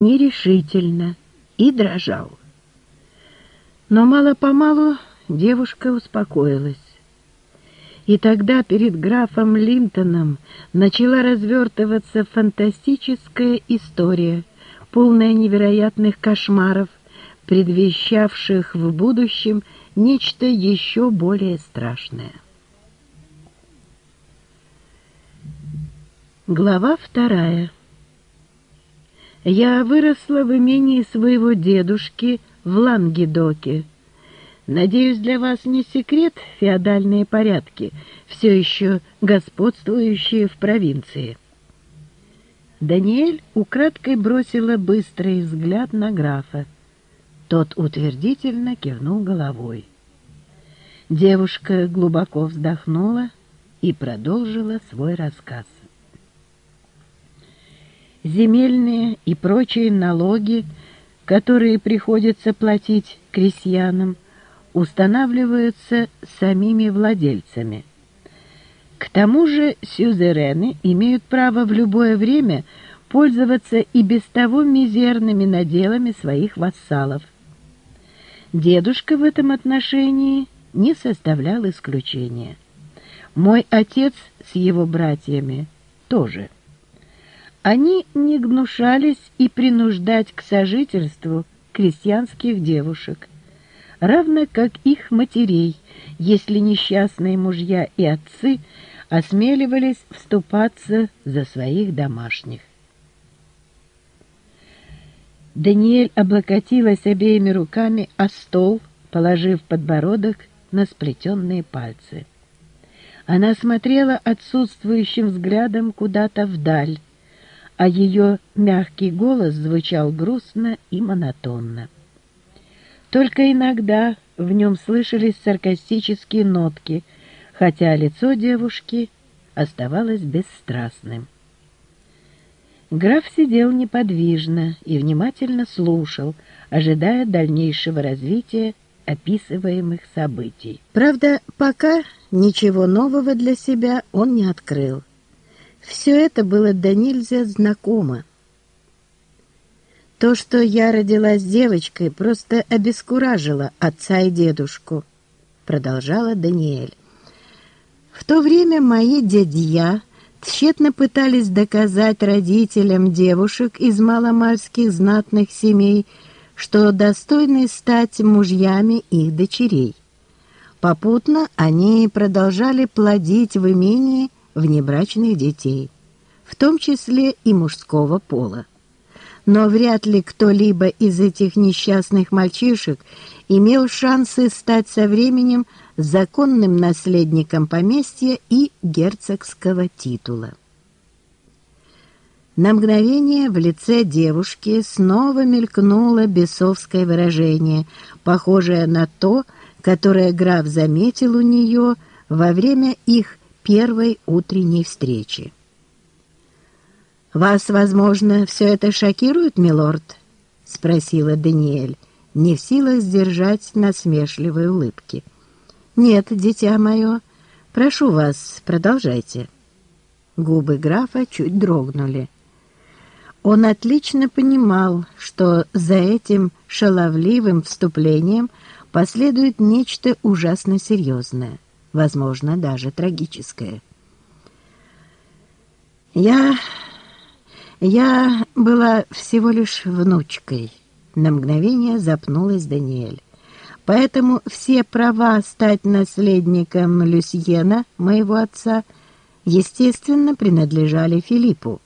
нерешительно и дрожал. Но мало-помалу девушка успокоилась. И тогда перед графом Линтоном начала развертываться фантастическая история, полная невероятных кошмаров, предвещавших в будущем нечто еще более страшное. Глава вторая я выросла в имении своего дедушки в Лангедоке. Надеюсь, для вас не секрет феодальные порядки, все еще господствующие в провинции. Даниэль украдкой бросила быстрый взгляд на графа. Тот утвердительно кивнул головой. Девушка глубоко вздохнула и продолжила свой рассказ земельные и прочие налоги, которые приходится платить крестьянам, устанавливаются самими владельцами. К тому же сюзерены имеют право в любое время пользоваться и без того мизерными наделами своих вассалов. Дедушка в этом отношении не составлял исключения. Мой отец с его братьями тоже. Они не гнушались и принуждать к сожительству крестьянских девушек, равно как их матерей, если несчастные мужья и отцы осмеливались вступаться за своих домашних. Даниэль облокотилась обеими руками о стол, положив подбородок на сплетенные пальцы. Она смотрела отсутствующим взглядом куда-то вдаль, а ее мягкий голос звучал грустно и монотонно. Только иногда в нем слышались саркастические нотки, хотя лицо девушки оставалось бесстрастным. Граф сидел неподвижно и внимательно слушал, ожидая дальнейшего развития описываемых событий. Правда, пока ничего нового для себя он не открыл. Все это было до нельзя знакомо. То, что я родилась девочкой, просто обескуражило отца и дедушку, продолжала Даниэль. В то время мои дядья тщетно пытались доказать родителям девушек из маломальских знатных семей, что достойны стать мужьями их дочерей. Попутно они продолжали плодить в имении внебрачных детей, в том числе и мужского пола. Но вряд ли кто-либо из этих несчастных мальчишек имел шансы стать со временем законным наследником поместья и герцогского титула. На мгновение в лице девушки снова мелькнуло бесовское выражение, похожее на то, которое граф заметил у нее во время их первой утренней встречи. «Вас, возможно, все это шокирует, милорд?» — спросила Даниэль, не в силах сдержать насмешливой улыбки. «Нет, дитя мое, прошу вас, продолжайте». Губы графа чуть дрогнули. Он отлично понимал, что за этим шаловливым вступлением последует нечто ужасно серьезное возможно, даже трагическое. Я... я была всего лишь внучкой. На мгновение запнулась Даниэль. Поэтому все права стать наследником Люсьена, моего отца, естественно, принадлежали Филиппу.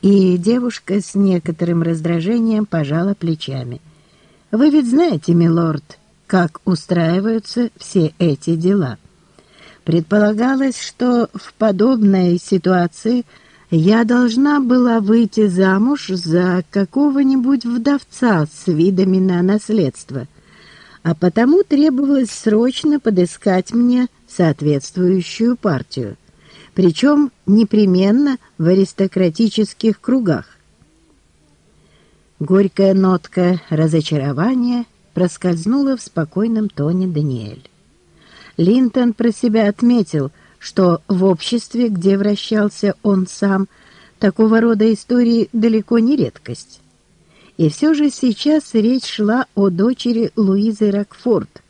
И девушка с некоторым раздражением пожала плечами. «Вы ведь знаете, милорд, как устраиваются все эти дела». Предполагалось, что в подобной ситуации я должна была выйти замуж за какого-нибудь вдовца с видами на наследство, а потому требовалось срочно подыскать мне соответствующую партию, причем непременно в аристократических кругах. Горькая нотка разочарования проскользнула в спокойном тоне Даниэль. Линтон про себя отметил, что в обществе, где вращался он сам, такого рода истории далеко не редкость. И все же сейчас речь шла о дочери Луизы Рокфорд,